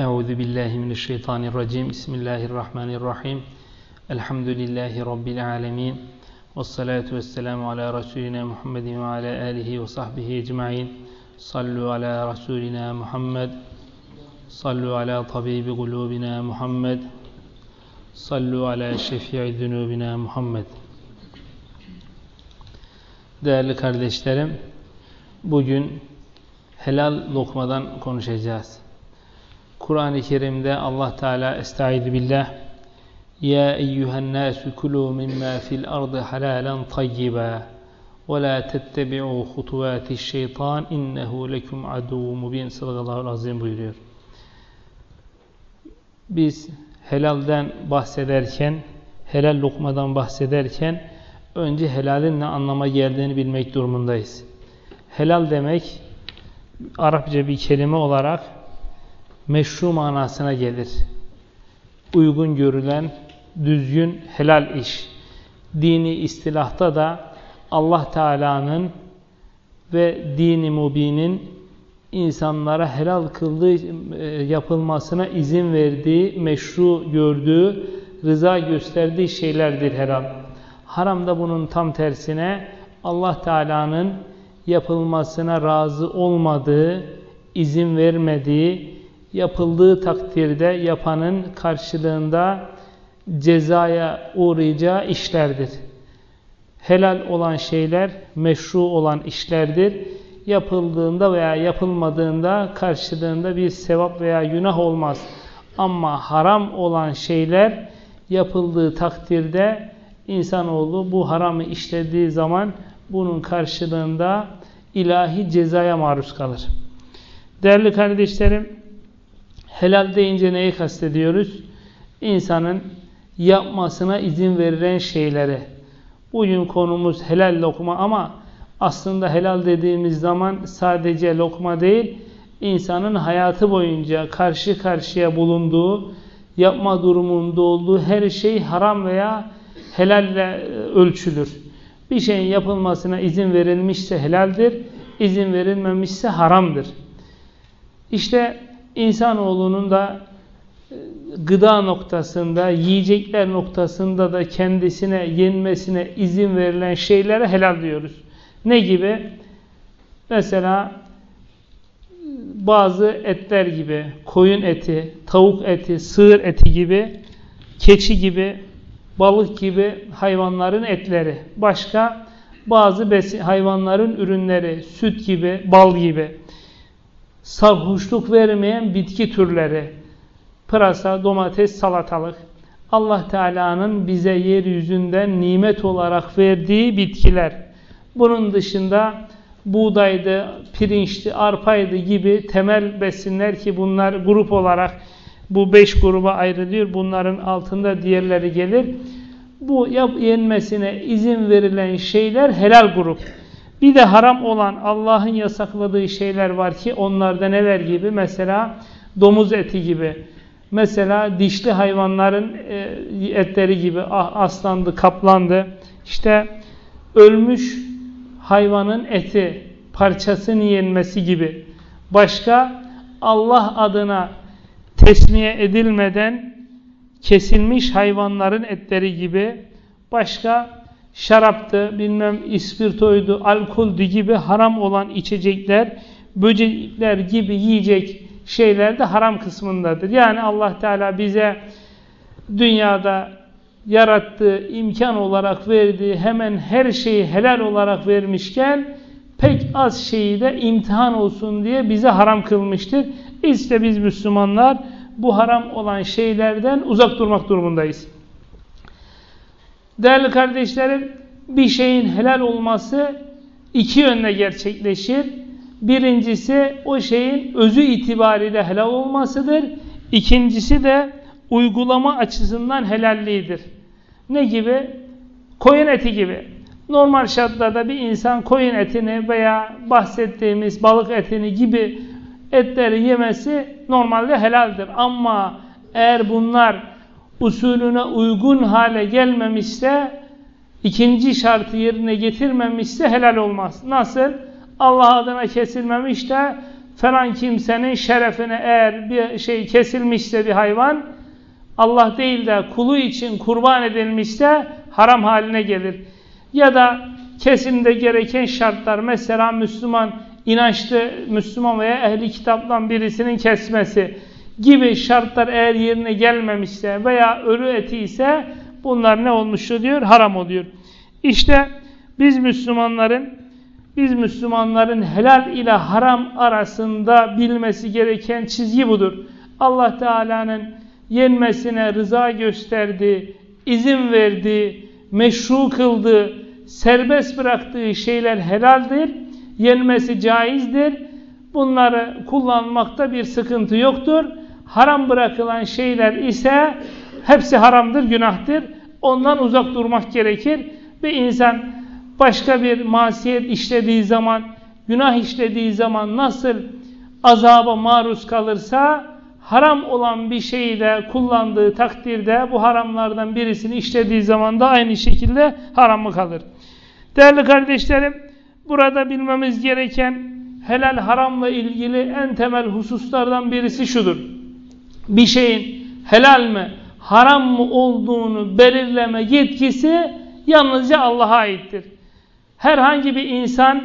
Euzu billahi mineşşeytanirracim. Bismillahirrahmanirrahim. Elhamdülillahi rabbil alamin. Ves salatu vesselamu ala resulina Muhammedin ve ala alihi ve sahbihi ecmaîn. Sallu ala resulina Muhammed. Sallu ala tabibi kulubina Muhammed. Sallu ala şefii zunubina Muhammed. Değerli kardeşlerim, bugün helal lokmadan konuşacağız. Kur'an-ı Kerim'de Allah Teala Estaizu billah Ya eyyühen nasu kulu mimma fil ardı halalen tayyiba ve la tettebi'u hutuvatiş şeytan innehu lekum aduvu mubin Sıdgallahu azim buyuruyor. Biz helalden bahsederken, helal lokmadan bahsederken önce helalin ne anlama geldiğini bilmek durumundayız. Helal demek Arapça bir kelime olarak meşru manasına gelir. Uygun görülen, düzgün, helal iş. Dini istilahta da Allah Teala'nın ve dini mubinin insanlara helal kıldığı, e, yapılmasına izin verdiği, meşru gördüğü, rıza gösterdiği şeylerdir helal. Haram da bunun tam tersine Allah Teala'nın yapılmasına razı olmadığı, izin vermediği, yapıldığı takdirde yapanın karşılığında cezaya uğrayacağı işlerdir. Helal olan şeyler meşru olan işlerdir. Yapıldığında veya yapılmadığında karşılığında bir sevap veya günah olmaz. Ama haram olan şeyler yapıldığı takdirde insanoğlu bu haramı işlediği zaman bunun karşılığında ilahi cezaya maruz kalır. Değerli kardeşlerim, helal deyince neyi kastediyoruz? İnsanın yapmasına izin verilen şeyleri. Bugün konumuz helal lokma ama aslında helal dediğimiz zaman sadece lokma değil, insanın hayatı boyunca karşı karşıya bulunduğu, yapma durumunda olduğu her şey haram veya helalle ölçülür. Bir şeyin yapılmasına izin verilmişse helaldir, izin verilmemişse haramdır. İşte insanoğlunun da gıda noktasında, yiyecekler noktasında da kendisine yenmesine izin verilen şeylere helal diyoruz. Ne gibi? Mesela bazı etler gibi, koyun eti, tavuk eti, sığır eti gibi, keçi gibi, balık gibi hayvanların etleri. Başka bazı hayvanların ürünleri, süt gibi, bal gibi. Sarhoşluk vermeyen bitki türleri, pırasa, domates, salatalık. Allah Teala'nın bize yeryüzünden nimet olarak verdiği bitkiler. Bunun dışında buğdaydı, pirinçti, arpaydı gibi temel besinler ki bunlar grup olarak bu beş gruba ayrılıyor. Bunların altında diğerleri gelir. Bu yenmesine izin verilen şeyler helal grup. Bir de haram olan Allah'ın yasakladığı şeyler var ki onlarda neler gibi? Mesela domuz eti gibi. Mesela dişli hayvanların etleri gibi aslandı, kaplandı. İşte ölmüş hayvanın eti, parçasının yenmesi gibi. Başka Allah adına tesmiye edilmeden kesilmiş hayvanların etleri gibi. Başka şaraptı, bilmem ispirtoydu, alkoldü gibi haram olan içecekler, böcekler gibi yiyecek şeyler de haram kısmındadır. Yani Allah Teala bize dünyada yarattığı, imkan olarak verdiği hemen her şeyi helal olarak vermişken pek az şeyi de imtihan olsun diye bize haram kılmıştır. İşte biz Müslümanlar bu haram olan şeylerden uzak durmak durumundayız. Değerli kardeşlerim, bir şeyin helal olması iki yönle gerçekleşir. Birincisi o şeyin özü itibariyle helal olmasıdır. İkincisi de uygulama açısından helalliğidir. Ne gibi? Koyun eti gibi. Normal şartlarda bir insan koyun etini veya bahsettiğimiz balık etini gibi etleri yemesi normalde helaldir. Ama eğer bunlar usulüne uygun hale gelmemişse, ikinci şartı yerine getirmemişse helal olmaz. Nasıl? Allah adına kesilmemiş de falan kimsenin şerefine eğer bir şey kesilmişse bir hayvan Allah değil de kulu için kurban edilmişse haram haline gelir. Ya da kesimde gereken şartlar mesela Müslüman inançlı Müslüman veya ehli kitaptan birisinin kesmesi gibi şartlar eğer yerine gelmemişse veya ölü eti ise bunlar ne olmuştur diyor? Haram oluyor. İşte biz Müslümanların biz Müslümanların helal ile haram arasında bilmesi gereken çizgi budur. Allah Teala'nın yenmesine rıza gösterdiği, izin verdiği, meşru kıldığı, serbest bıraktığı şeyler helaldir. Yenmesi caizdir. Bunları kullanmakta bir sıkıntı yoktur. Haram bırakılan şeyler ise hepsi haramdır, günahtır. Ondan uzak durmak gerekir. Bir insan başka bir masiyet işlediği zaman, günah işlediği zaman nasıl azaba maruz kalırsa haram olan bir şeyi de kullandığı takdirde bu haramlardan birisini işlediği zaman da aynı şekilde haram mı kalır? Değerli kardeşlerim, burada bilmemiz gereken helal haramla ilgili en temel hususlardan birisi şudur. Bir şeyin helal mi, haram mı olduğunu belirleme yetkisi yalnızca Allah'a aittir. Herhangi bir insan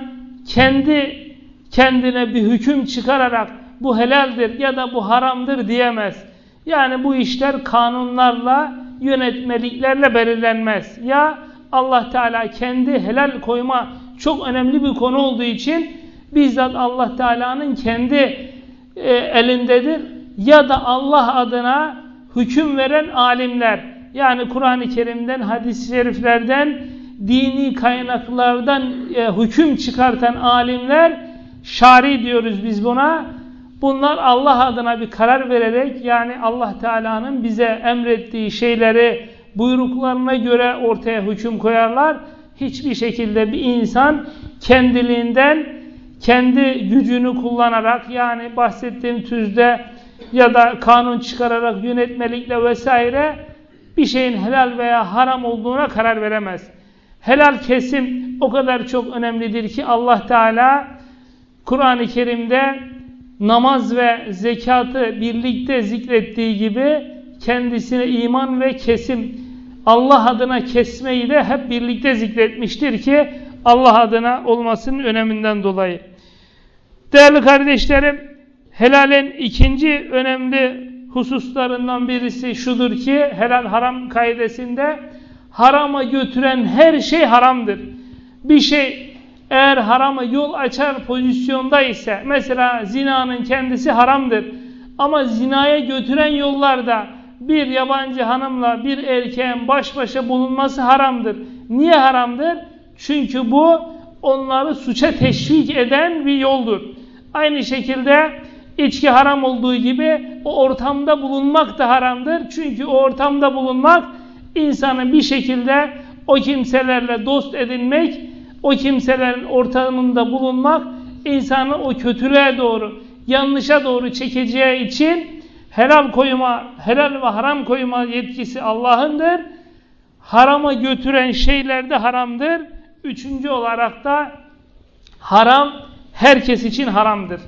kendi kendine bir hüküm çıkararak bu helaldir ya da bu haramdır diyemez. Yani bu işler kanunlarla, yönetmeliklerle belirlenmez. Ya Allah Teala kendi helal koyma çok önemli bir konu olduğu için bizzat Allah Teala'nın kendi e, elindedir. Ya da Allah adına hüküm veren alimler yani Kur'an-ı Kerim'den, hadis-i şeriflerden, dini kaynaklardan e, hüküm çıkartan alimler şari diyoruz biz buna Bunlar Allah adına bir karar vererek yani Allah Teala'nın bize emrettiği şeyleri buyruklarına göre ortaya hüküm koyarlar. Hiçbir şekilde bir insan kendiliğinden kendi gücünü kullanarak yani bahsettiğim tüzde ya da kanun çıkararak yönetmelikle vesaire bir şeyin helal veya haram olduğuna karar veremez. Helal kesim o kadar çok önemlidir ki Allah Teala Kur'an-ı Kerim'de namaz ve zekatı birlikte zikrettiği gibi kendisine iman ve kesim Allah adına kesmeyi de hep birlikte zikretmiştir ki Allah adına olmasının öneminden dolayı. Değerli kardeşlerim, helalin ikinci önemli hususlarından birisi şudur ki helal haram kaidesinde harama götüren her şey haramdır. Bir şey eğer harama yol açar pozisyonda ise mesela zinanın kendisi haramdır. Ama zinaya götüren yollarda bir yabancı hanımla bir erkeğin baş başa bulunması haramdır. Niye haramdır? Çünkü bu onları suça teşvik eden bir yoldur. Aynı şekilde içki haram olduğu gibi o ortamda bulunmak da haramdır. Çünkü o ortamda bulunmak insanın bir şekilde o kimselerle dost edinmek o kimselerin ortamında bulunmak insanı o kötülüğe doğru, yanlışa doğru çekeceği için helal koyma, helal ve haram koyma yetkisi Allah'ındır. Harama götüren şeyler de haramdır. Üçüncü olarak da haram herkes için haramdır.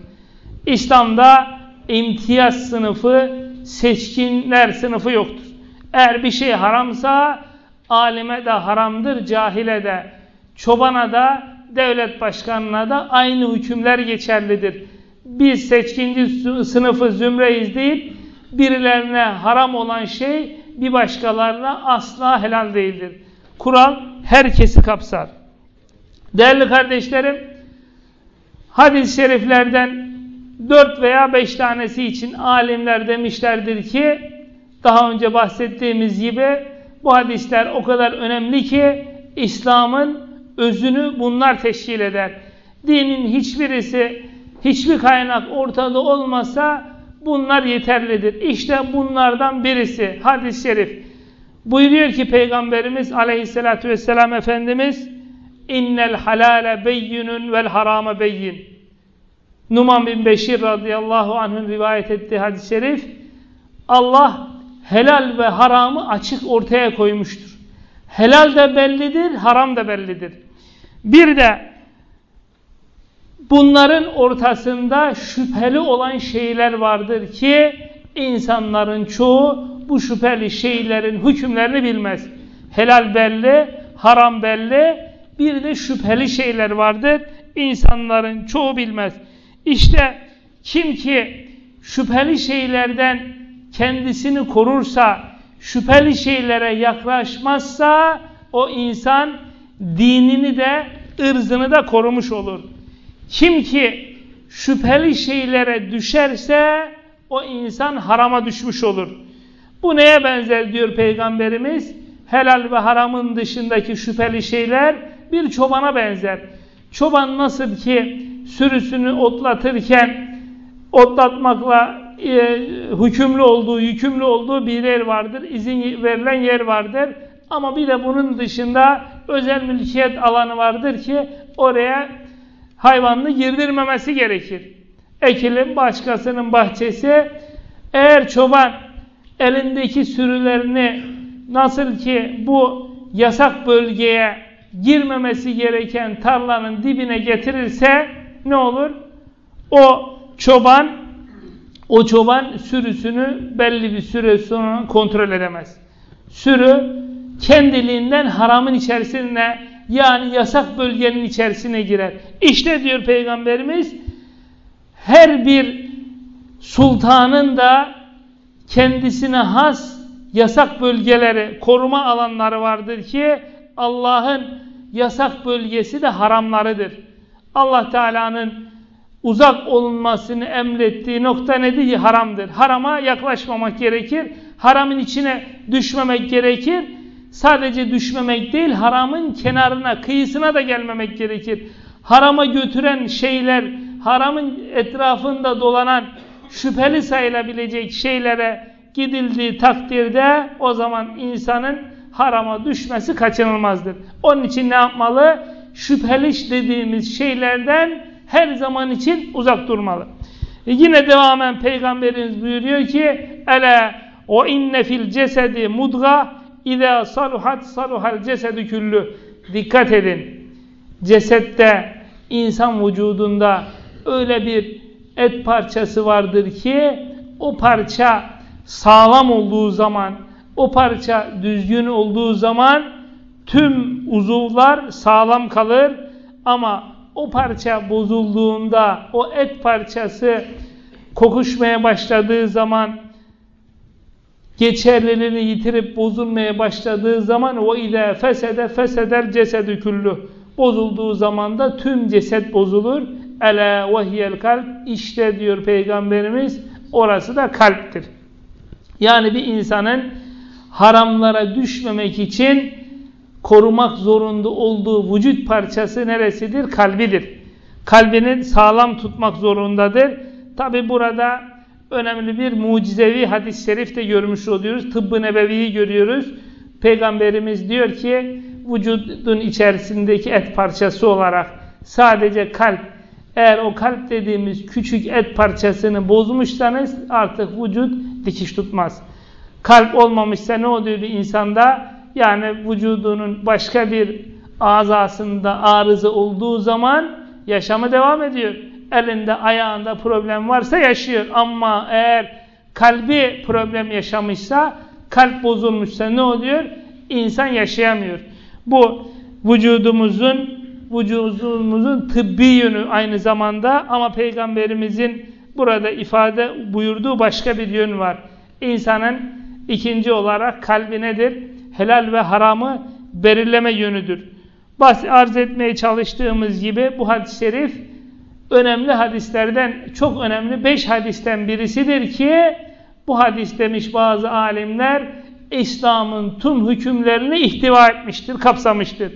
İslam'da imtiyaz sınıfı, seçkinler sınıfı yoktur. Eğer bir şey haramsa alime de haramdır, cahile de çobana da devlet başkanına da aynı hükümler geçerlidir. Biz seçkinci sınıfı zümreyiz deyip birilerine haram olan şey bir başkalarına asla helal değildir. Kural herkesi kapsar. Değerli kardeşlerim, hadis-i şeriflerden dört veya beş tanesi için alimler demişlerdir ki, daha önce bahsettiğimiz gibi bu hadisler o kadar önemli ki İslam'ın özünü bunlar teşkil eder. Dinin hiçbirisi, hiçbir kaynak ortada olmasa bunlar yeterlidir. İşte bunlardan birisi hadis-i şerif. Buyuruyor ki Peygamberimiz aleyhissalatü vesselam Efendimiz innel halale beyyinun vel harame beyyin. Numan bin Beşir radıyallahu anh'ın rivayet ettiği hadis-i şerif Allah helal ve haramı açık ortaya koymuştur. Helal de bellidir, haram da bellidir. Bir de Bunların ortasında şüpheli olan şeyler vardır ki insanların çoğu bu şüpheli şeylerin hükümlerini bilmez. Helal belli, haram belli, bir de şüpheli şeyler vardır. İnsanların çoğu bilmez. İşte kim ki şüpheli şeylerden kendisini korursa, şüpheli şeylere yaklaşmazsa o insan dinini de ırzını da korumuş olur. Kim ki şüpheli şeylere düşerse o insan harama düşmüş olur. Bu neye benzer diyor Peygamberimiz? Helal ve haramın dışındaki şüpheli şeyler bir çobana benzer. Çoban nasıl ki sürüsünü otlatırken otlatmakla e, hükümlü olduğu, yükümlü olduğu bir yer vardır. İzin verilen yer vardır. Ama bir de bunun dışında özel mülkiyet alanı vardır ki oraya hayvanını girdirmemesi gerekir. Ekilim başkasının bahçesi. Eğer çoban elindeki sürülerini nasıl ki bu yasak bölgeye girmemesi gereken tarlanın dibine getirirse ne olur? O çoban o çoban sürüsünü belli bir süre sonra kontrol edemez. Sürü kendiliğinden haramın içerisine yani yasak bölgenin içerisine girer. İşte diyor Peygamberimiz her bir sultanın da kendisine has yasak bölgeleri, koruma alanları vardır ki Allah'ın yasak bölgesi de haramlarıdır. Allah Teala'nın uzak olunmasını emrettiği nokta nedir? Haramdır. Harama yaklaşmamak gerekir. Haramın içine düşmemek gerekir. Sadece düşmemek değil, haramın kenarına, kıyısına da gelmemek gerekir. Harama götüren şeyler, haramın etrafında dolanan şüpheli sayılabilecek şeylere gidildiği takdirde o zaman insanın harama düşmesi kaçınılmazdır. Onun için ne yapmalı? Şüpheli dediğimiz şeylerden her zaman için uzak durmalı. E yine devamen Peygamberimiz buyuruyor ki Ele o inne fil cesedi mudga İza saluhat saluhal cesedü küllü. Dikkat edin. Cesette, insan vücudunda öyle bir et parçası vardır ki o parça sağlam olduğu zaman, o parça düzgün olduğu zaman tüm uzuvlar sağlam kalır ama o parça bozulduğunda o et parçası kokuşmaya başladığı zaman geçerliliğini yitirip bozulmaya başladığı zaman o ile fesede feseder cesedü küllü bozulduğu zaman da tüm ceset bozulur. Ela vehiyel kalp işte diyor Peygamberimiz orası da kalptir. Yani bir insanın haramlara düşmemek için korumak zorunda olduğu vücut parçası neresidir? Kalbidir. Kalbini sağlam tutmak zorundadır. Tabi burada önemli bir mucizevi hadis-i şerif de görmüş oluyoruz. Tıbbı nebeviyi görüyoruz. Peygamberimiz diyor ki vücudun içerisindeki et parçası olarak sadece kalp eğer o kalp dediğimiz küçük et parçasını bozmuşsanız artık vücut dikiş tutmaz. Kalp olmamışsa ne oluyor bir insanda? Yani vücudunun başka bir azasında arıza olduğu zaman yaşamı devam ediyor elinde ayağında problem varsa yaşıyor. Ama eğer kalbi problem yaşamışsa, kalp bozulmuşsa ne oluyor? İnsan yaşayamıyor. Bu vücudumuzun vücudumuzun tıbbi yönü aynı zamanda ama Peygamberimizin burada ifade buyurduğu başka bir yön var. İnsanın ikinci olarak kalbi nedir? Helal ve haramı belirleme yönüdür. Bas arz etmeye çalıştığımız gibi bu hadis-i şerif önemli hadislerden çok önemli beş hadisten birisidir ki bu hadis demiş bazı alimler İslam'ın tüm hükümlerini ihtiva etmiştir, kapsamıştır.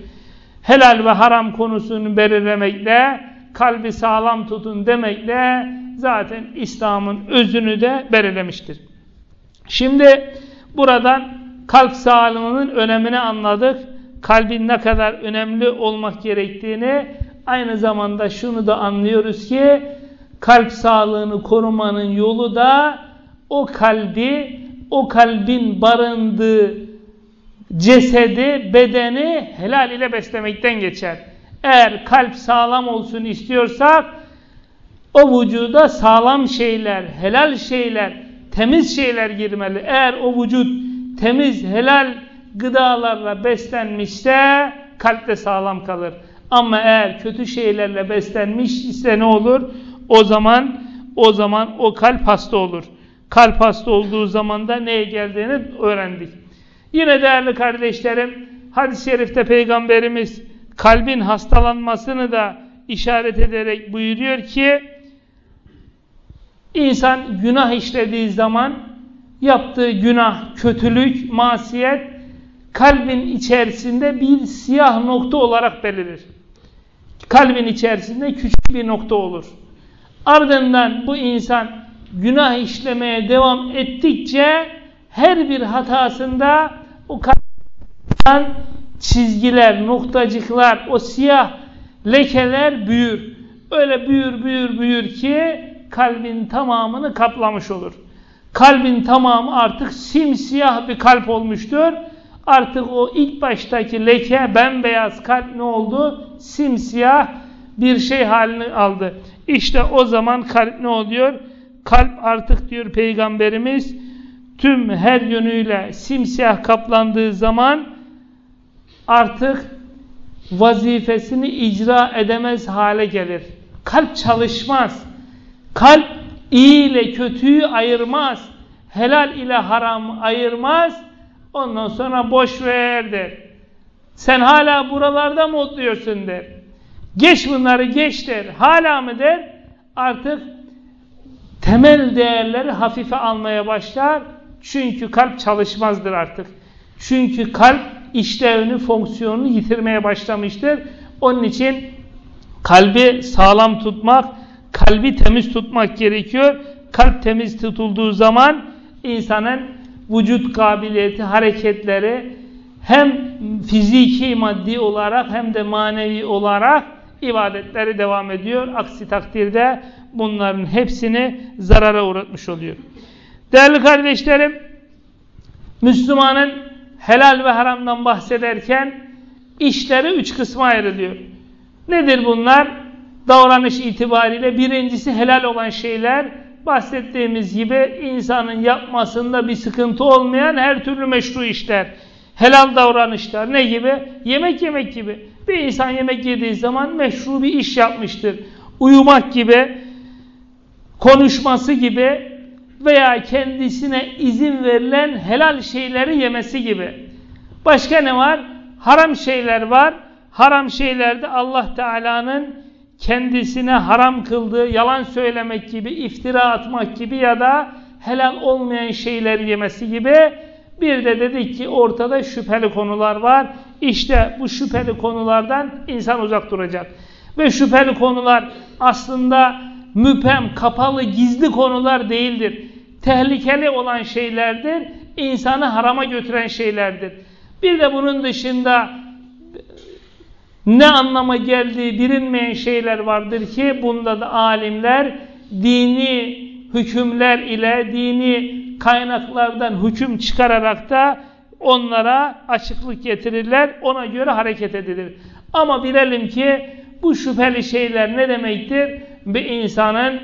Helal ve haram konusunu belirlemekle, kalbi sağlam tutun demekle zaten İslam'ın özünü de belirlemiştir. Şimdi buradan kalp sağlığının önemini anladık. Kalbin ne kadar önemli olmak gerektiğini Aynı zamanda şunu da anlıyoruz ki kalp sağlığını korumanın yolu da o kalbi, o kalbin barındığı cesedi, bedeni helal ile beslemekten geçer. Eğer kalp sağlam olsun istiyorsak o vücuda sağlam şeyler, helal şeyler, temiz şeyler girmeli. Eğer o vücut temiz, helal gıdalarla beslenmişse kalp de sağlam kalır. Ama eğer kötü şeylerle beslenmiş ise ne olur? O zaman o zaman o kalp hasta olur. Kalp hasta olduğu zaman da neye geldiğini öğrendik. Yine değerli kardeşlerim, hadis-i şerifte Peygamberimiz kalbin hastalanmasını da işaret ederek buyuruyor ki insan günah işlediği zaman yaptığı günah, kötülük, masiyet kalbin içerisinde bir siyah nokta olarak belirir. Kalbin içerisinde küçük bir nokta olur. Ardından bu insan günah işlemeye devam ettikçe her bir hatasında o kalpten çizgiler, noktacıklar, o siyah lekeler büyür. Öyle büyür, büyür, büyür ki kalbin tamamını kaplamış olur. Kalbin tamamı artık simsiyah bir kalp olmuştur. Artık o ilk baştaki leke, bembeyaz kalp ne oldu? Simsiyah bir şey halini aldı. İşte o zaman kalp ne oluyor? Kalp artık diyor Peygamberimiz tüm her yönüyle simsiyah kaplandığı zaman artık vazifesini icra edemez hale gelir. Kalp çalışmaz. Kalp iyi ile kötüyü ayırmaz. Helal ile haram ayırmaz. Ondan sonra boş ver der. Sen hala buralarda mı oturuyorsun der. Geç bunları geç der. Hala mı der? Artık temel değerleri hafife almaya başlar. Çünkü kalp çalışmazdır artık. Çünkü kalp işlevini, fonksiyonunu yitirmeye başlamıştır. Onun için kalbi sağlam tutmak, kalbi temiz tutmak gerekiyor. Kalp temiz tutulduğu zaman insanın vücut kabiliyeti, hareketleri hem fiziki maddi olarak hem de manevi olarak ibadetleri devam ediyor. Aksi takdirde bunların hepsini zarara uğratmış oluyor. Değerli kardeşlerim, Müslümanın helal ve haramdan bahsederken işleri üç kısma ayrılıyor. Nedir bunlar? Davranış itibariyle birincisi helal olan şeyler, bahsettiğimiz gibi insanın yapmasında bir sıkıntı olmayan her türlü meşru işler. Helal davranışlar ne gibi? Yemek yemek gibi. Bir insan yemek yediği zaman meşru bir iş yapmıştır. Uyumak gibi, konuşması gibi veya kendisine izin verilen helal şeyleri yemesi gibi. Başka ne var? Haram şeyler var. Haram şeylerde Allah Teala'nın kendisine haram kıldığı yalan söylemek gibi, iftira atmak gibi ya da helal olmayan şeyleri yemesi gibi bir de dedik ki ortada şüpheli konular var. İşte bu şüpheli konulardan insan uzak duracak. Ve şüpheli konular aslında müpem, kapalı, gizli konular değildir. Tehlikeli olan şeylerdir. İnsanı harama götüren şeylerdir. Bir de bunun dışında ne anlama geldiği bilinmeyen şeyler vardır ki bunda da alimler dini hükümler ile dini kaynaklardan hüküm çıkararak da onlara açıklık getirirler. Ona göre hareket edilir. Ama bilelim ki bu şüpheli şeyler ne demektir? Bir insanın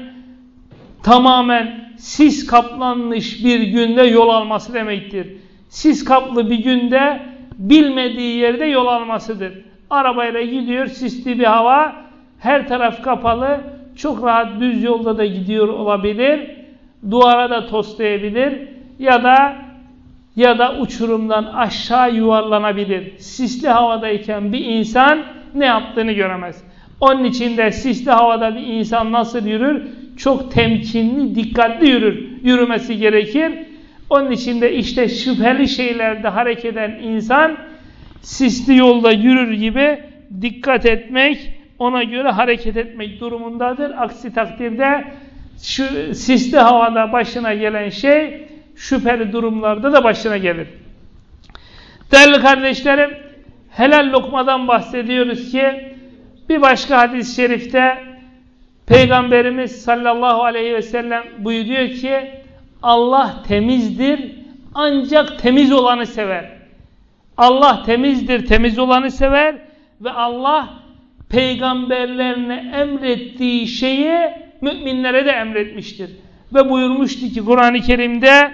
tamamen sis kaplanmış bir günde yol alması demektir. Sis kaplı bir günde bilmediği yerde yol almasıdır. Arabayla gidiyor, sisli bir hava, her taraf kapalı, çok rahat düz yolda da gidiyor olabilir. Duvara da toslayabilir ya da ya da uçurumdan aşağı yuvarlanabilir. Sisli havadayken bir insan ne yaptığını göremez. Onun için de sisli havada bir insan nasıl yürür? Çok temkinli, dikkatli yürür. Yürümesi gerekir. Onun için de işte şüpheli şeylerde hareket eden insan sisli yolda yürür gibi dikkat etmek, ona göre hareket etmek durumundadır. Aksi takdirde şu sisli havada başına gelen şey şüpheli durumlarda da başına gelir. Değerli kardeşlerim, helal lokmadan bahsediyoruz ki bir başka hadis-i şerifte Peygamberimiz sallallahu aleyhi ve sellem buyuruyor ki Allah temizdir ancak temiz olanı sever. Allah temizdir, temiz olanı sever ve Allah peygamberlerine emrettiği şeyi müminlere de emretmiştir. Ve buyurmuştu ki Kur'an-ı Kerim'de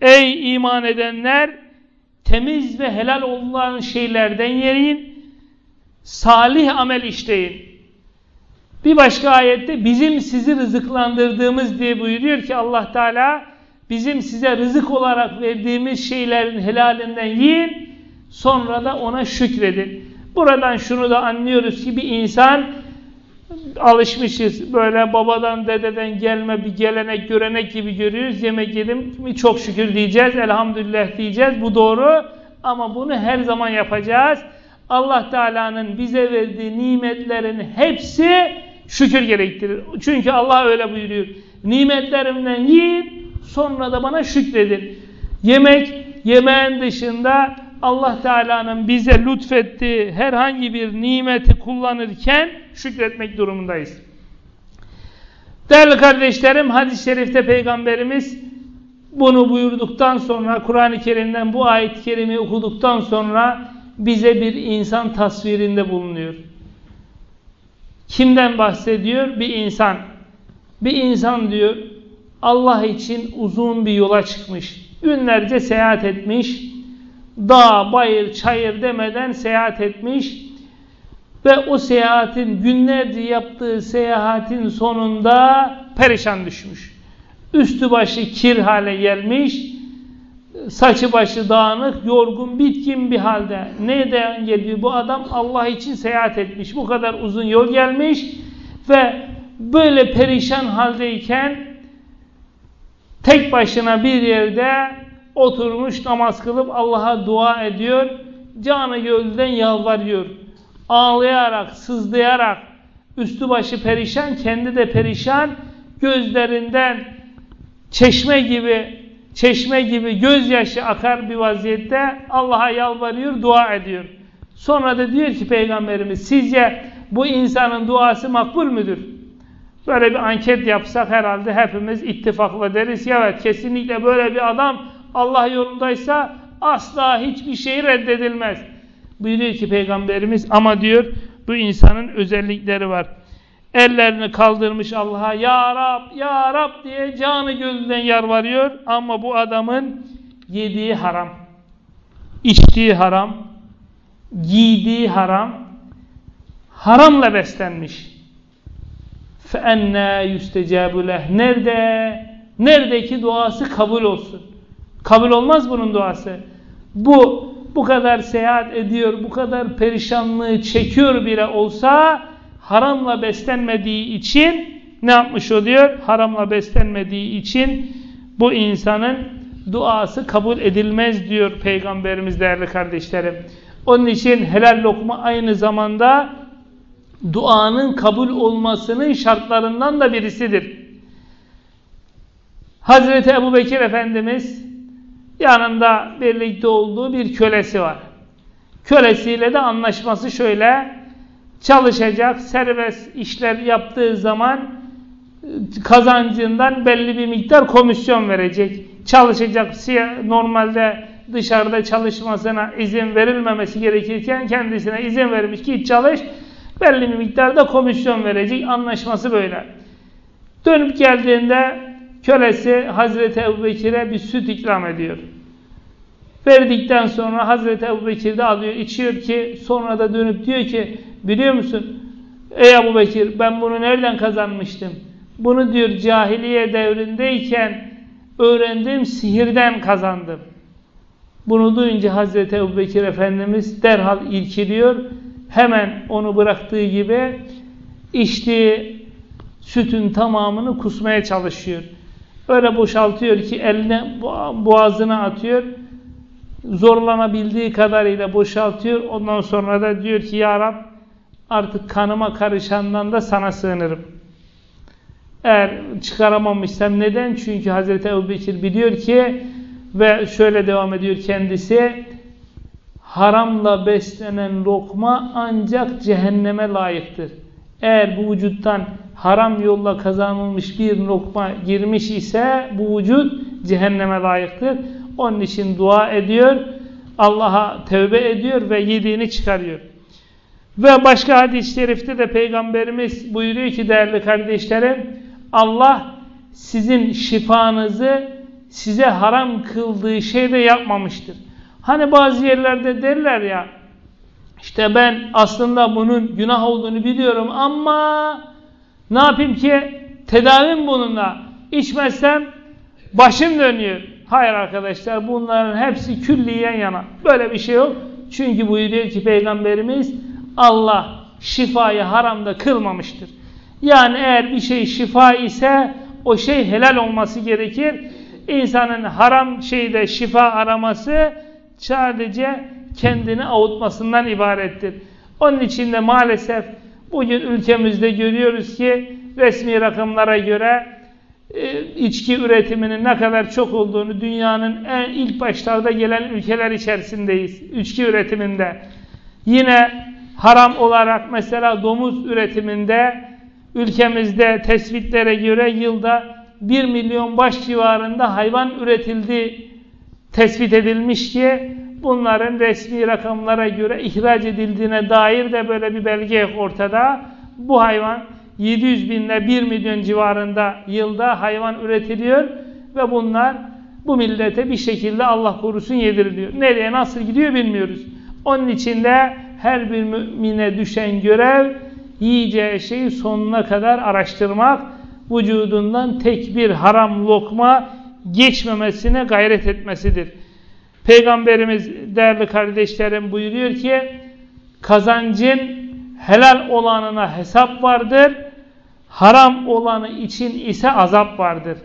ey iman edenler temiz ve helal olan şeylerden yiyin, salih amel işleyin. Bir başka ayette bizim sizi rızıklandırdığımız diye buyuruyor ki Allah Teala bizim size rızık olarak verdiğimiz şeylerin helalinden yiyin sonra da ona şükredin. Buradan şunu da anlıyoruz ki bir insan alışmışız böyle babadan dededen gelme bir gelenek görenek gibi görüyoruz. Yemek yedim mi çok şükür diyeceğiz elhamdülillah diyeceğiz bu doğru ama bunu her zaman yapacağız. Allah Teala'nın bize verdiği nimetlerin hepsi şükür gerektirir. Çünkü Allah öyle buyuruyor. Nimetlerimden yiyin sonra da bana şükredin. Yemek yemeğin dışında Allah Teala'nın bize lütfettiği herhangi bir nimeti kullanırken şükretmek durumundayız. Değerli kardeşlerim hadis-i şerifte Peygamberimiz bunu buyurduktan sonra Kur'an-ı Kerim'den bu ayet-i kerimeyi okuduktan sonra bize bir insan tasvirinde bulunuyor. Kimden bahsediyor? Bir insan. Bir insan diyor Allah için uzun bir yola çıkmış. Günlerce seyahat etmiş dağ, bayır, çayır demeden seyahat etmiş ve o seyahatin günlerce yaptığı seyahatin sonunda perişan düşmüş. Üstü başı kir hale gelmiş, saçı başı dağınık, yorgun, bitkin bir halde. Neden geliyor? Bu adam Allah için seyahat etmiş. Bu kadar uzun yol gelmiş ve böyle perişan haldeyken tek başına bir yerde oturmuş namaz kılıp Allah'a dua ediyor. Canı gölden yalvarıyor. Ağlayarak, sızlayarak, üstü başı perişan, kendi de perişan, gözlerinden çeşme gibi çeşme gibi gözyaşı akar bir vaziyette Allah'a yalvarıyor, dua ediyor. Sonra da diyor ki Peygamberimiz sizce bu insanın duası makbul müdür? Böyle bir anket yapsak herhalde hepimiz ittifakla deriz. Evet kesinlikle böyle bir adam Allah yolundaysa asla hiçbir şey reddedilmez. Buyuruyor ki Peygamberimiz ama diyor bu insanın özellikleri var. Ellerini kaldırmış Allah'a Ya Rab, Ya Rab diye canı gözünden yarvarıyor ama bu adamın yediği haram, içtiği haram, giydiği haram, haramla beslenmiş. فَاَنَّا يُسْتَجَابُ لَهِ Nerede? Neredeki duası kabul olsun. Kabul olmaz bunun duası. Bu bu kadar seyahat ediyor, bu kadar perişanlığı çekiyor bile olsa haramla beslenmediği için ne yapmış oluyor? Haramla beslenmediği için bu insanın duası kabul edilmez diyor Peygamberimiz değerli kardeşlerim. Onun için helal lokma aynı zamanda duanın kabul olmasının şartlarından da birisidir. Hazreti Ebu Bekir Efendimiz yanında birlikte olduğu bir kölesi var. Kölesiyle de anlaşması şöyle çalışacak, serbest işler yaptığı zaman kazancından belli bir miktar komisyon verecek. Çalışacak normalde dışarıda çalışmasına izin verilmemesi gerekirken kendisine izin vermiş ki çalış belli bir miktarda komisyon verecek. Anlaşması böyle. Dönüp geldiğinde kölesi Hazreti Ebubekir'e bir süt ikram ediyor. Verdikten sonra Hazreti Ebubekir de alıyor, içiyor ki sonra da dönüp diyor ki biliyor musun ey Ebubekir ben bunu nereden kazanmıştım? Bunu diyor cahiliye devrindeyken öğrendiğim sihirden kazandım. Bunu duyunca Hazreti Ebubekir Efendimiz derhal ilkiliyor. Hemen onu bıraktığı gibi içtiği sütün tamamını kusmaya çalışıyor. Öyle boşaltıyor ki eline boğazına atıyor. Zorlanabildiği kadarıyla boşaltıyor. Ondan sonra da diyor ki Ya Rab artık kanıma karışandan da sana sığınırım. Eğer çıkaramamışsam neden? Çünkü Hazreti Ebu Bekir biliyor ki ve şöyle devam ediyor kendisi haramla beslenen lokma ancak cehenneme layıktır. Eğer bu vücuttan haram yolla kazanılmış bir lokma girmiş ise bu vücut cehenneme layıktır. Onun için dua ediyor, Allah'a tövbe ediyor ve yediğini çıkarıyor. Ve başka hadis-i şerifte de Peygamberimiz buyuruyor ki değerli kardeşlerim Allah sizin şifanızı size haram kıldığı şeyde yapmamıştır. Hani bazı yerlerde derler ya işte ben aslında bunun günah olduğunu biliyorum ama ne yapayım ki tedavim bununla içmezsem başım dönüyor. Hayır arkadaşlar bunların hepsi külliyen yana. Böyle bir şey yok. Çünkü buyuruyor ki Peygamberimiz Allah şifayı haramda kılmamıştır. Yani eğer bir şey şifa ise o şey helal olması gerekir. İnsanın haram şeyde şifa araması sadece kendini avutmasından ibarettir. Onun için de maalesef bugün ülkemizde görüyoruz ki resmi rakamlara göre e, içki üretiminin ne kadar çok olduğunu dünyanın en ilk başlarda gelen ülkeler içerisindeyiz. İçki üretiminde. Yine haram olarak mesela domuz üretiminde ülkemizde tespitlere göre yılda 1 milyon baş civarında hayvan üretildi tespit edilmiş ki bunların resmi rakamlara göre ihraç edildiğine dair de böyle bir belge yok ortada. Bu hayvan 700 binle 1 milyon civarında yılda hayvan üretiliyor ve bunlar bu millete bir şekilde Allah korusun yediriliyor. Nereye nasıl gidiyor bilmiyoruz. Onun için de her bir mümine düşen görev yiyeceği şeyi sonuna kadar araştırmak, vücudundan tek bir haram lokma geçmemesine gayret etmesidir. Peygamberimiz değerli kardeşlerim buyuruyor ki kazancın helal olanına hesap vardır, haram olanı için ise azap vardır.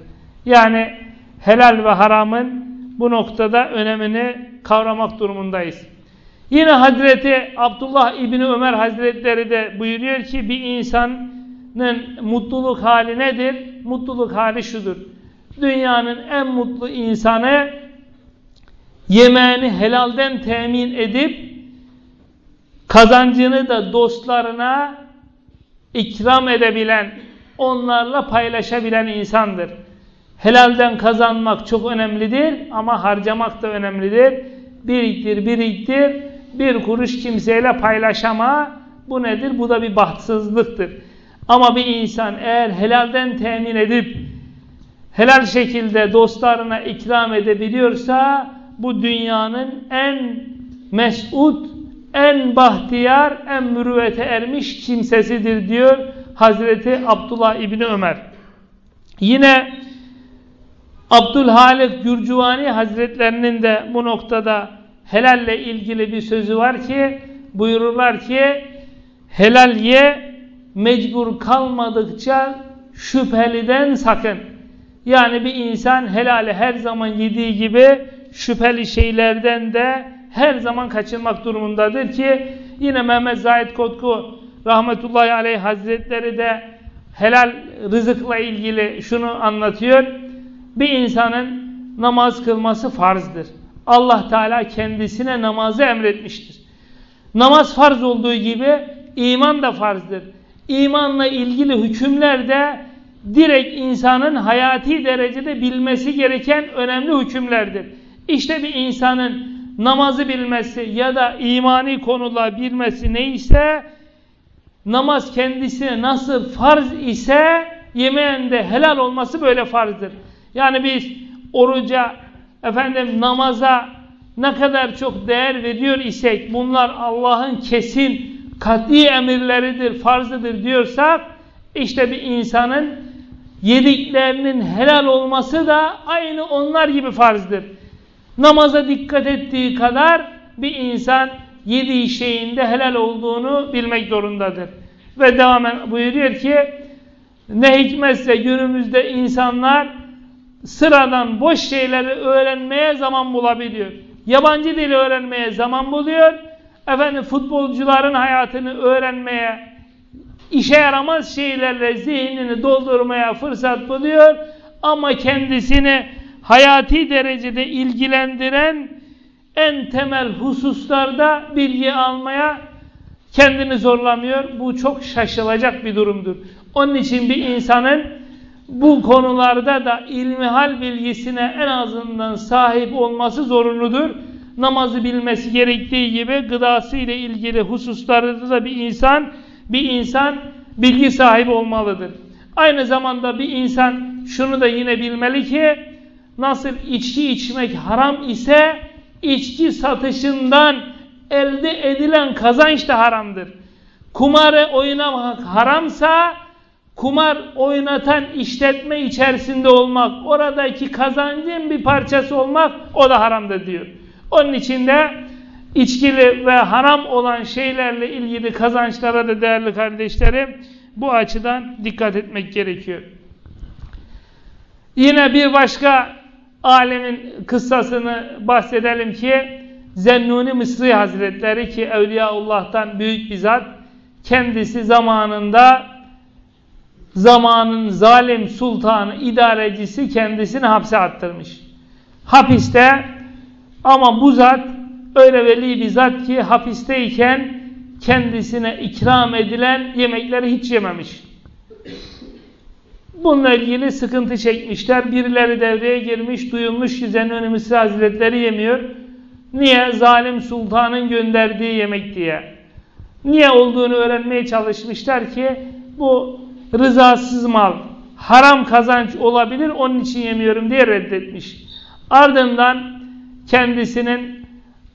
Yani helal ve haramın bu noktada önemini kavramak durumundayız. Yine Hazreti Abdullah İbni Ömer Hazretleri de buyuruyor ki bir insanın mutluluk hali nedir? Mutluluk hali şudur. Dünyanın en mutlu insanı yemeğini helalden temin edip kazancını da dostlarına ikram edebilen, onlarla paylaşabilen insandır. Helalden kazanmak çok önemlidir ama harcamak da önemlidir. Biriktir, biriktir, bir kuruş kimseyle paylaşama. Bu nedir? Bu da bir bahtsızlıktır. Ama bir insan eğer helalden temin edip helal şekilde dostlarına ikram edebiliyorsa bu dünyanın en mesut, en bahtiyar, en mürüvvete ermiş kimsesidir diyor Hazreti Abdullah İbni Ömer. Yine Abdülhalik Gürcuvani Hazretlerinin de bu noktada helalle ilgili bir sözü var ki buyururlar ki helal ye mecbur kalmadıkça şüpheliden sakın. Yani bir insan helali her zaman yediği gibi şüpheli şeylerden de her zaman kaçınmak durumundadır ki yine Mehmet Zahid Kotku rahmetullahi aleyh hazretleri de helal rızıkla ilgili şunu anlatıyor. Bir insanın namaz kılması farzdır. Allah Teala kendisine namazı emretmiştir. Namaz farz olduğu gibi iman da farzdır. İmanla ilgili hükümler de direkt insanın hayati derecede bilmesi gereken önemli hükümlerdir. İşte bir insanın namazı bilmesi ya da imani konular bilmesi neyse namaz kendisine nasıl farz ise yemeğin de helal olması böyle farzdır. Yani biz oruca, efendim namaza ne kadar çok değer veriyor isek bunlar Allah'ın kesin kat'i emirleridir, farzıdır diyorsak işte bir insanın yediklerinin helal olması da aynı onlar gibi farzdır. Namaza dikkat ettiği kadar bir insan yediği şeyin de helal olduğunu bilmek zorundadır. Ve devamen buyuruyor ki ne hikmetse günümüzde insanlar sıradan boş şeyleri öğrenmeye zaman bulabiliyor. Yabancı dili öğrenmeye zaman buluyor. Efendim futbolcuların hayatını öğrenmeye, işe yaramaz şeylerle zihnini doldurmaya fırsat buluyor. Ama kendisini hayati derecede ilgilendiren en temel hususlarda bilgi almaya kendini zorlamıyor. Bu çok şaşılacak bir durumdur. Onun için bir insanın bu konularda da ilmihal bilgisine en azından sahip olması zorunludur. namazı bilmesi gerektiği gibi gıdası ile ilgili hususlarda da bir insan bir insan bilgi sahibi olmalıdır. Aynı zamanda bir insan şunu da yine bilmeli ki nasıl içki içmek haram ise içki satışından elde edilen kazanç da haramdır. Kumarı oynamak haramsa kumar oynatan işletme içerisinde olmak, oradaki kazancın bir parçası olmak o da haramdır diyor. Onun için de içkili ve haram olan şeylerle ilgili kazançlara da değerli kardeşlerim bu açıdan dikkat etmek gerekiyor. Yine bir başka alemin kıssasını bahsedelim ki Zennuni Mısri Hazretleri ki Evliyaullah'tan büyük bir zat kendisi zamanında zamanın zalim sultanı, idarecisi kendisini hapse attırmış. Hapiste ama bu zat öyle veli bir zat ki hapisteyken kendisine ikram edilen yemekleri hiç yememiş. Bununla ilgili sıkıntı çekmişler. Birileri devreye girmiş, duyulmuş ki Zennuni Mısri Hazretleri yemiyor. Niye? Zalim sultanın gönderdiği yemek diye. Niye olduğunu öğrenmeye çalışmışlar ki bu rızasız mal, haram kazanç olabilir onun için yemiyorum diye reddetmiş. Ardından kendisinin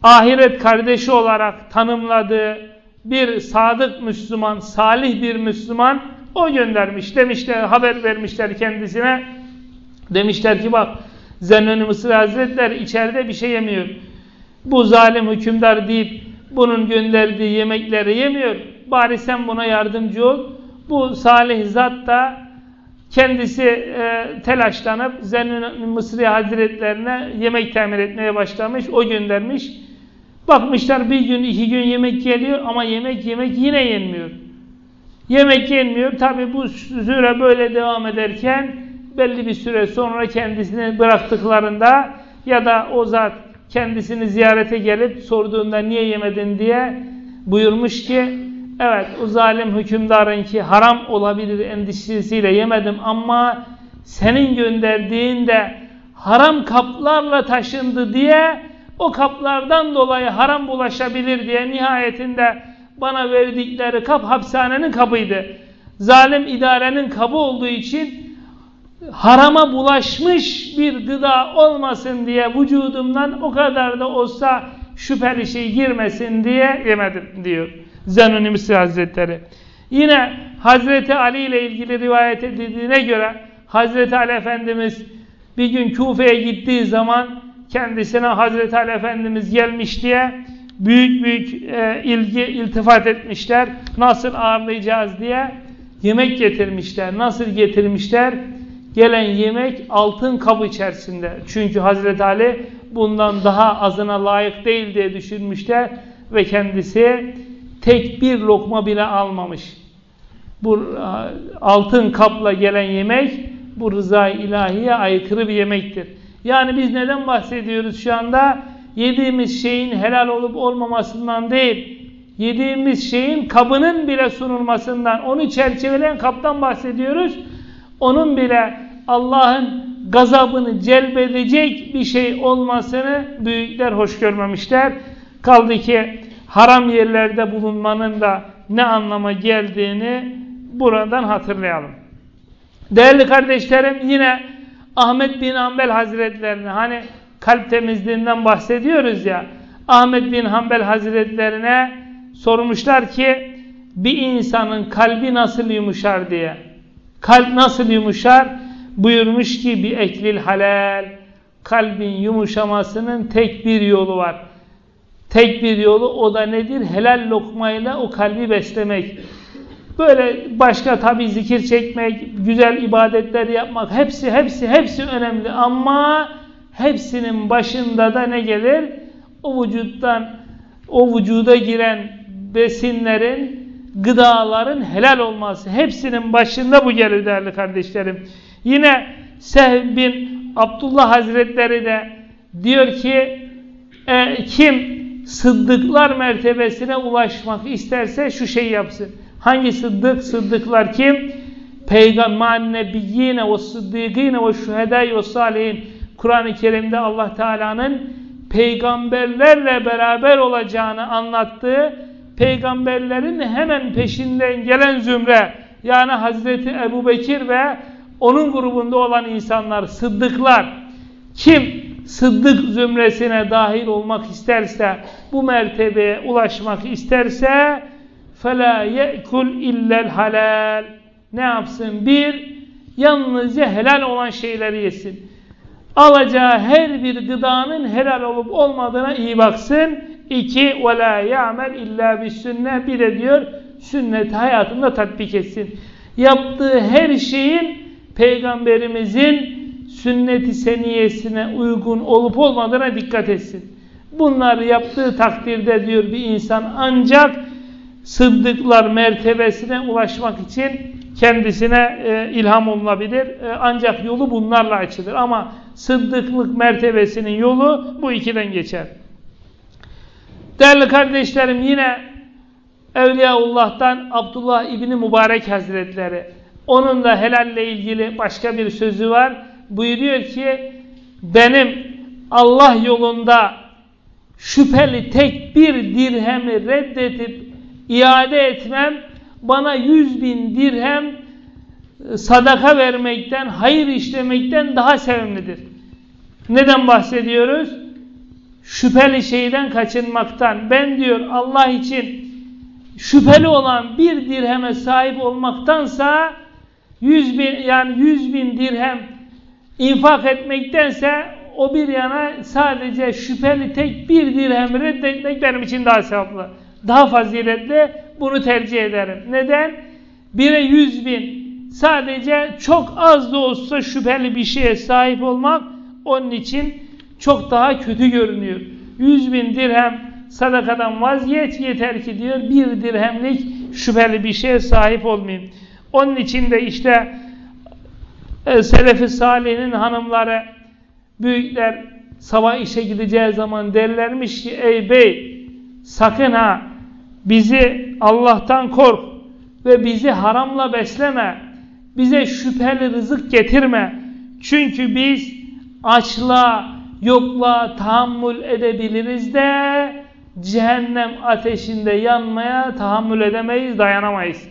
ahiret kardeşi olarak tanımladığı bir sadık Müslüman, salih bir Müslüman o göndermiş. Demişler, haber vermişler kendisine. Demişler ki bak Zennuni Mısır Hazretleri içeride bir şey yemiyor. Bu zalim hükümdar deyip bunun gönderdiği yemekleri yemiyor. Bari sen buna yardımcı ol. Bu salih zat da kendisi e, telaşlanıp Zennuni Mısri Hazretlerine yemek temin etmeye başlamış. O göndermiş. Bakmışlar bir gün iki gün yemek geliyor ama yemek yemek yine yenmiyor. Yemek yenmiyor. Tabi bu süre böyle devam ederken belli bir süre sonra kendisini bıraktıklarında ya da o zat kendisini ziyarete gelip sorduğunda niye yemedin diye buyurmuş ki evet o zalim hükümdarın ki haram olabilir endişesiyle yemedim ama senin gönderdiğin de haram kaplarla taşındı diye o kaplardan dolayı haram bulaşabilir diye nihayetinde bana verdikleri kap hapishanenin kabıydı. Zalim idarenin kabı olduğu için harama bulaşmış bir gıda olmasın diye vücudumdan o kadar da olsa şüpheli şey girmesin diye yemedim diyor Zenuni Mısri Hazretleri. Yine Hazreti Ali ile ilgili rivayet edildiğine göre Hazreti Ali Efendimiz bir gün Kufe'ye gittiği zaman kendisine Hazreti Ali Efendimiz gelmiş diye büyük büyük e, ilgi, iltifat etmişler. Nasıl ağırlayacağız diye yemek getirmişler. Nasıl getirmişler? Gelen yemek altın kabı içerisinde. Çünkü Hazreti Ali bundan daha azına layık değil diye düşünmüşler ve kendisi tek bir lokma bile almamış. Bu e, altın kapla gelen yemek bu rıza ilahiye aykırı bir yemektir. Yani biz neden bahsediyoruz şu anda? Yediğimiz şeyin helal olup olmamasından değil, yediğimiz şeyin kabının bile sunulmasından, onu çerçeveleyen kaptan bahsediyoruz. Onun bile Allah'ın gazabını celbedecek bir şey olmasını büyükler hoş görmemişler. Kaldı ki haram yerlerde bulunmanın da ne anlama geldiğini buradan hatırlayalım. Değerli kardeşlerim yine Ahmet bin Hanbel Hazretlerine hani kalp temizliğinden bahsediyoruz ya Ahmet bin Hanbel Hazretlerine sormuşlar ki bir insanın kalbi nasıl yumuşar diye. Kalp nasıl yumuşar? Buyurmuş ki bir eklil halal. Kalbin yumuşamasının tek bir yolu var. Tek bir yolu o da nedir? Helal lokmayla o kalbi beslemek. Böyle başka tabi zikir çekmek, güzel ibadetler yapmak hepsi hepsi hepsi önemli ama hepsinin başında da ne gelir? O vücuttan o vücuda giren besinlerin, gıdaların helal olması. Hepsinin başında bu gelir değerli kardeşlerim. Yine Sehm bin Abdullah Hazretleri de diyor ki e, kim sıddıklar mertebesine ulaşmak isterse şu şeyi yapsın. Hangi sıddık? Sıddıklar kim? Peygamber nebiyyine ve sıddıkine ve şühedai ve salihin. Kur'an-ı Kerim'de Allah Teala'nın peygamberlerle beraber olacağını anlattığı peygamberlerin hemen peşinden gelen zümre yani Hazreti Ebu Bekir ve onun grubunda olan insanlar, sıddıklar kim sıddık zümresine dahil olmak isterse bu mertebeye ulaşmak isterse فَلَا يَأْكُلْ اِلَّا halal Ne yapsın? Bir, yalnızca helal olan şeyleri yesin. alacağı her bir gıdanın helal olup olmadığına iyi baksın. İki, ve la illa bis sünnet. Bir de diyor, sünnet hayatında tatbik etsin. Yaptığı her şeyin peygamberimizin sünnet-i seniyesine uygun olup olmadığına dikkat etsin. Bunları yaptığı takdirde diyor bir insan ancak sıddıklar mertebesine ulaşmak için kendisine e, ilham olunabilir. E, ancak yolu bunlarla açılır. Ama sıddıklık mertebesinin yolu bu ikiden geçer. Değerli kardeşlerim yine Evliyaullah'tan Abdullah İbni Mübarek Hazretleri onun da helalle ilgili başka bir sözü var. Buyuruyor ki benim Allah yolunda şüpheli tek bir dirhemi reddedip iade etmem bana yüz bin dirhem sadaka vermekten, hayır işlemekten daha sevimlidir. Neden bahsediyoruz? Şüpheli şeyden kaçınmaktan. Ben diyor Allah için şüpheli olan bir dirheme sahip olmaktansa yüz bin, yani yüz bin dirhem infak etmektense o bir yana sadece şüpheli tek bir dirhem reddetmek benim için daha sevaplı. Daha faziletli bunu tercih ederim. Neden? Bire yüz bin sadece çok az da olsa şüpheli bir şeye sahip olmak onun için çok daha kötü görünüyor. Yüz bin dirhem sadakadan vazgeç yeter ki diyor bir dirhemlik şüpheli bir şeye sahip olmayayım. Onun için de işte e, Selefi Salih'in hanımları büyükler sabah işe gideceği zaman derlermiş ki ey bey sakın ha bizi Allah'tan kork ve bizi haramla besleme bize şüpheli rızık getirme çünkü biz açlığa yokluğa tahammül edebiliriz de cehennem ateşinde yanmaya tahammül edemeyiz dayanamayız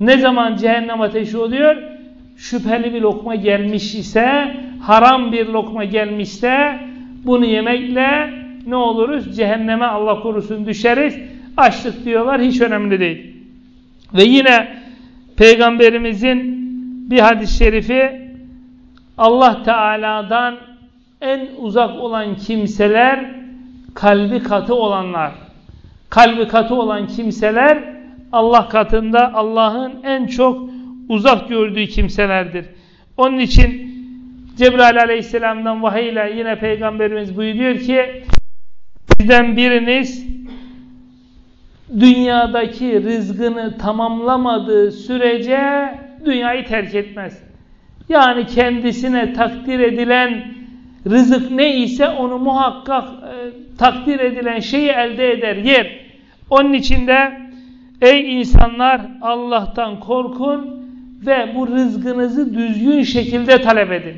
ne zaman cehennem ateşi oluyor? Şüpheli bir lokma gelmiş ise, haram bir lokma gelmişse bunu yemekle ne oluruz? Cehenneme Allah korusun düşeriz. Açlık diyorlar hiç önemli değil. Ve yine Peygamberimizin bir hadis-i şerifi Allah Teala'dan en uzak olan kimseler kalbi katı olanlar. Kalbi katı olan kimseler Allah katında Allah'ın en çok uzak gördüğü kimselerdir. Onun için Cebrail aleyhisselamdan vahiy ile yine Peygamberimiz buyuruyor ki sizden biriniz dünyadaki rızgını tamamlamadığı sürece dünyayı terk etmez. Yani kendisine takdir edilen rızık ne ise onu muhakkak e, takdir edilen şeyi elde eder, yer. Onun için de Ey insanlar Allah'tan korkun ve bu rızkınızı düzgün şekilde talep edin.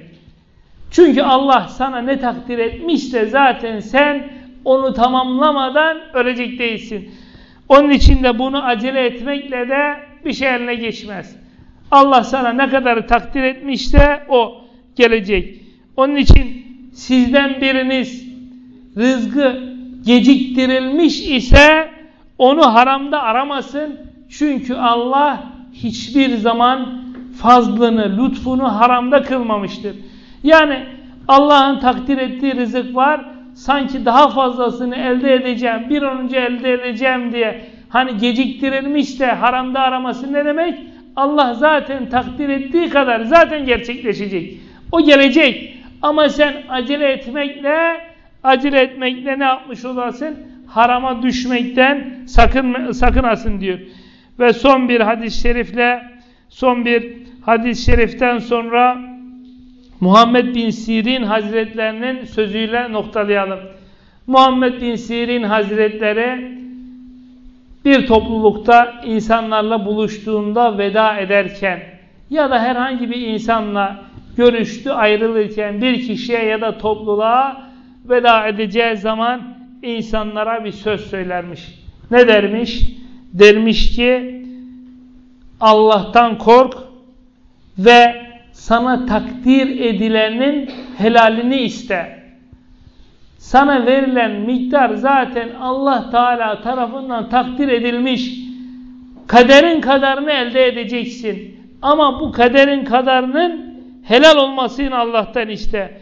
Çünkü Allah sana ne takdir etmişse zaten sen onu tamamlamadan ölecek değilsin. Onun için de bunu acele etmekle de bir şey eline geçmez. Allah sana ne kadar takdir etmişse o gelecek. Onun için sizden biriniz rızkı geciktirilmiş ise onu haramda aramasın. Çünkü Allah hiçbir zaman fazlını, lütfunu haramda kılmamıştır. Yani Allah'ın takdir ettiği rızık var. Sanki daha fazlasını elde edeceğim, bir an önce elde edeceğim diye hani geciktirilmiş de haramda araması ne demek? Allah zaten takdir ettiği kadar zaten gerçekleşecek. O gelecek. Ama sen acele etmekle acele etmekle ne yapmış olasın? harama düşmekten sakın sakınasın diyor. Ve son bir hadis-i şerifle son bir hadis-i şeriften sonra Muhammed bin Sirin Hazretlerinin sözüyle noktalayalım. Muhammed bin Sirin Hazretleri bir toplulukta insanlarla buluştuğunda veda ederken ya da herhangi bir insanla görüştü ayrılırken bir kişiye ya da topluluğa veda edeceği zaman insanlara bir söz söylermiş. Ne dermiş? Dermiş ki Allah'tan kork ve sana takdir edilenin helalini iste. Sana verilen miktar zaten Allah Teala tarafından takdir edilmiş. Kaderin kadarını elde edeceksin. Ama bu kaderin kadarının helal olmasını Allah'tan iste.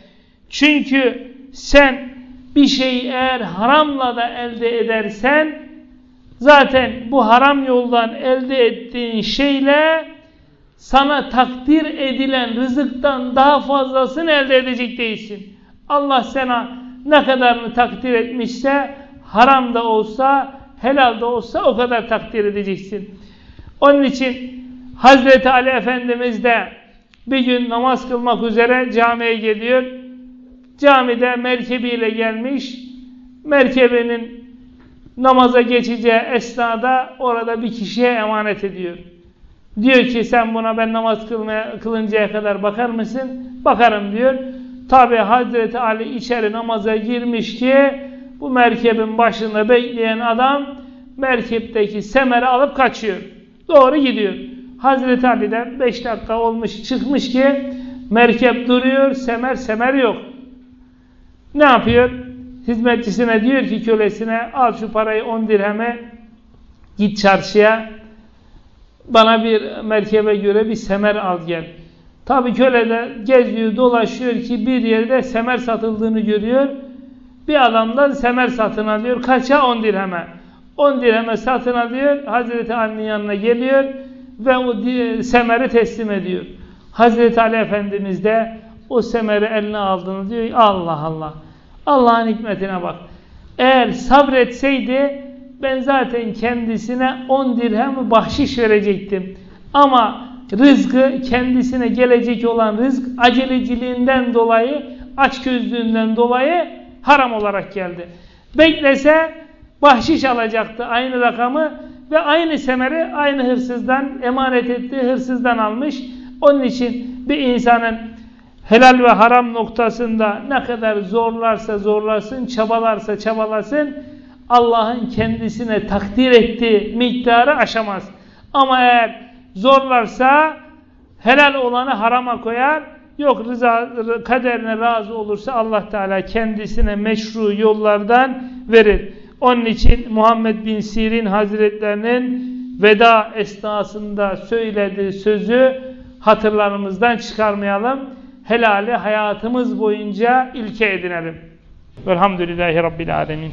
Çünkü sen bir şeyi eğer haramla da elde edersen zaten bu haram yoldan elde ettiğin şeyle sana takdir edilen rızıktan daha fazlasını elde edecek değilsin. Allah sana ne kadarını takdir etmişse haram da olsa helal da olsa o kadar takdir edeceksin. Onun için Hazreti Ali Efendimiz de bir gün namaz kılmak üzere camiye geliyor. Camide merkebiyle gelmiş. Merkebinin namaza geçeceği esnada orada bir kişiye emanet ediyor. Diyor ki sen buna ben namaz kılmaya, kılıncaya kadar bakar mısın? Bakarım diyor. Tabi Hazreti Ali içeri namaza girmiş ki bu merkebin başında bekleyen adam merkepteki semeri alıp kaçıyor. Doğru gidiyor. Hazreti Ali de 5 dakika olmuş çıkmış ki merkep duruyor, semer semer yok. Ne yapıyor? Hizmetçisine diyor ki kölesine al şu parayı 10 dirheme git çarşıya bana bir merkebe göre bir semer al gel. Tabi köle de geziyor dolaşıyor ki bir yerde semer satıldığını görüyor. Bir adamdan semer satın alıyor. Kaça? 10 dirheme. 10 dirheme satın alıyor. Hazreti Ali'nin yanına geliyor ve o semeri teslim ediyor. Hazreti Ali Efendimiz de o semeri eline aldığını diyor. Allah Allah. Allah'ın hikmetine bak. Eğer sabretseydi ben zaten kendisine 10 dirhem bahşiş verecektim. Ama rızkı kendisine gelecek olan rızk aceleciliğinden dolayı, açgözlüğünden dolayı haram olarak geldi. Beklese bahşiş alacaktı aynı rakamı ve aynı semeri aynı hırsızdan emanet ettiği hırsızdan almış. Onun için bir insanın helal ve haram noktasında ne kadar zorlarsa zorlasın, çabalarsa çabalasın, Allah'ın kendisine takdir ettiği miktarı aşamaz. Ama eğer zorlarsa helal olanı harama koyar, yok rıza, kaderine razı olursa Allah Teala kendisine meşru yollardan verir. Onun için Muhammed bin Sirin Hazretlerinin veda esnasında söylediği sözü hatırlarımızdan çıkarmayalım. Helali hayatımız boyunca ilke edinelim. Velhamdülillahi Rabbil Alemin.